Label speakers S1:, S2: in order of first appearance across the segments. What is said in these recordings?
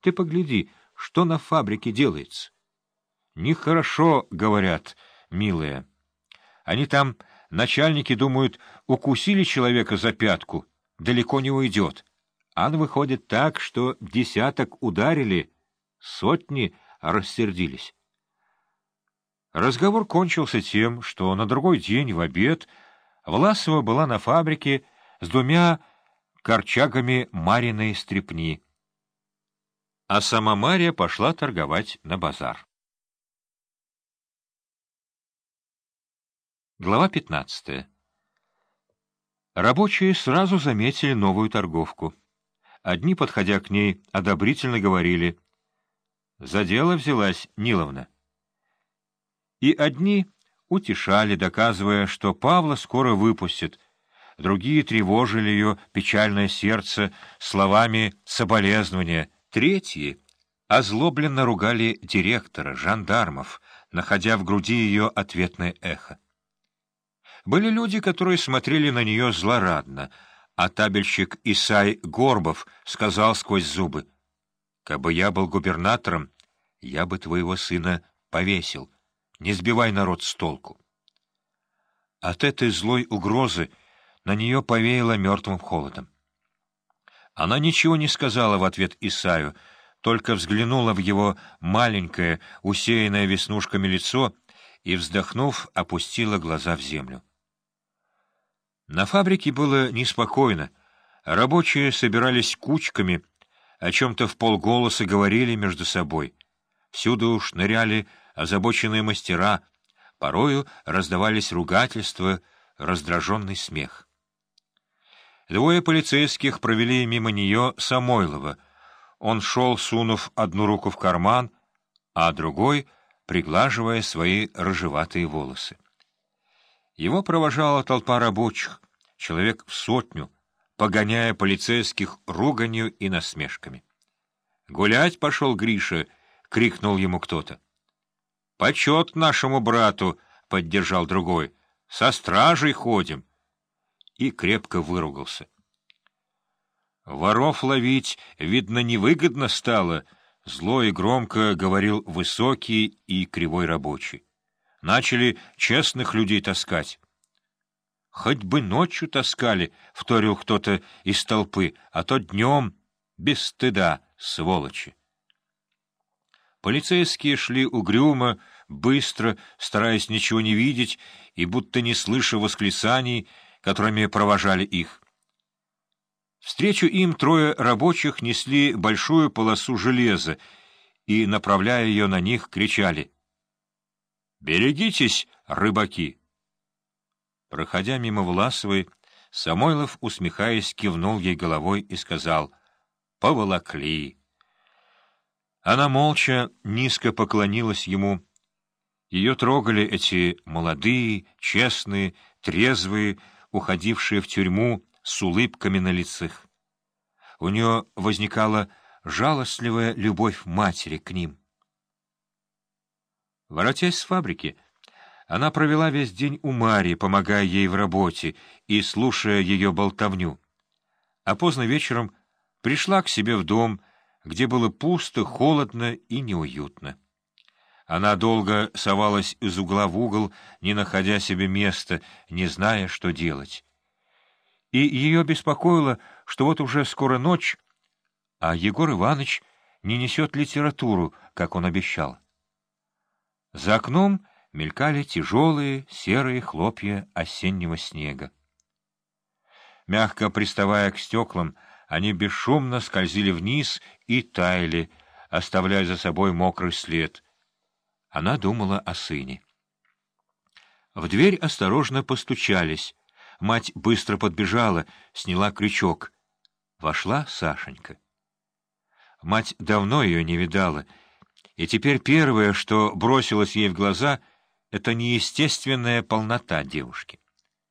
S1: Ты погляди, что на фабрике делается. Нехорошо, говорят, милая. Они там, начальники, думают, укусили человека за пятку, далеко не уйдет. Ан выходит так, что десяток ударили, сотни рассердились. Разговор кончился тем, что на другой день в обед Власова была на фабрике с двумя корчагами Мариной стрепни, а сама Мария пошла торговать на базар. Глава 15. Рабочие сразу заметили новую торговку. Одни, подходя к ней, одобрительно говорили «За дело взялась Ниловна». И одни утешали, доказывая, что Павла скоро выпустят, другие тревожили ее печальное сердце словами соболезнования, третьи озлобленно ругали директора, жандармов, находя в груди ее ответное эхо. Были люди, которые смотрели на нее злорадно, а табельщик Исай Горбов сказал сквозь зубы, «Кабы я был губернатором, я бы твоего сына повесил» не сбивай народ с толку. От этой злой угрозы на нее повеяло мертвым холодом. Она ничего не сказала в ответ Исаю, только взглянула в его маленькое, усеянное веснушками лицо и, вздохнув, опустила глаза в землю. На фабрике было неспокойно. Рабочие собирались кучками, о чем-то в полголоса говорили между собой. Всюду уж ныряли озабоченные мастера, порою раздавались ругательства, раздраженный смех. Двое полицейских провели мимо нее Самойлова. Он шел, сунув одну руку в карман, а другой — приглаживая свои рыжеватые волосы. Его провожала толпа рабочих, человек в сотню, погоняя полицейских руганью и насмешками. «Гулять пошел Гриша!» — крикнул ему кто-то. Почет нашему брату, — поддержал другой. Со стражей ходим. И крепко выругался. Воров ловить, видно, невыгодно стало, — зло и громко говорил высокий и кривой рабочий. Начали честных людей таскать. Хоть бы ночью таскали, — вторил кто-то из толпы, — а то днем без стыда, сволочи. Полицейские шли угрюмо, быстро, стараясь ничего не видеть и будто не слыша восклицаний, которыми провожали их. Встречу им трое рабочих несли большую полосу железа и, направляя ее на них, кричали «Берегитесь, рыбаки!» Проходя мимо Власовой, Самойлов, усмехаясь, кивнул ей головой и сказал «Поволокли». Она молча, низко поклонилась ему. Ее трогали эти молодые, честные, трезвые, уходившие в тюрьму с улыбками на лицах. У нее возникала жалостливая любовь матери к ним. Воротясь с фабрики, она провела весь день у Марии, помогая ей в работе и слушая ее болтовню. А поздно вечером пришла к себе в дом, где было пусто, холодно и неуютно. Она долго совалась из угла в угол, не находя себе места, не зная, что делать. И ее беспокоило, что вот уже скоро ночь, а Егор Иванович не несет литературу, как он обещал. За окном мелькали тяжелые серые хлопья осеннего снега. Мягко приставая к стеклам, они бесшумно скользили вниз и таяли, оставляя за собой мокрый след. Она думала о сыне. В дверь осторожно постучались. Мать быстро подбежала, сняла крючок. Вошла Сашенька. Мать давно ее не видала, и теперь первое, что бросилось ей в глаза, — это неестественная полнота девушки.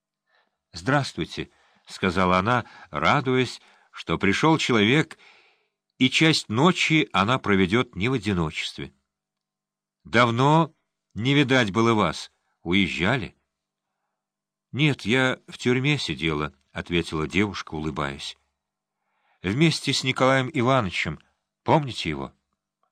S1: — Здравствуйте, — сказала она, радуясь, что пришел человек, и часть ночи она проведет не в одиночестве. Давно не видать было вас. Уезжали? — Нет, я в тюрьме сидела, — ответила девушка, улыбаясь. — Вместе с Николаем Ивановичем Помните его?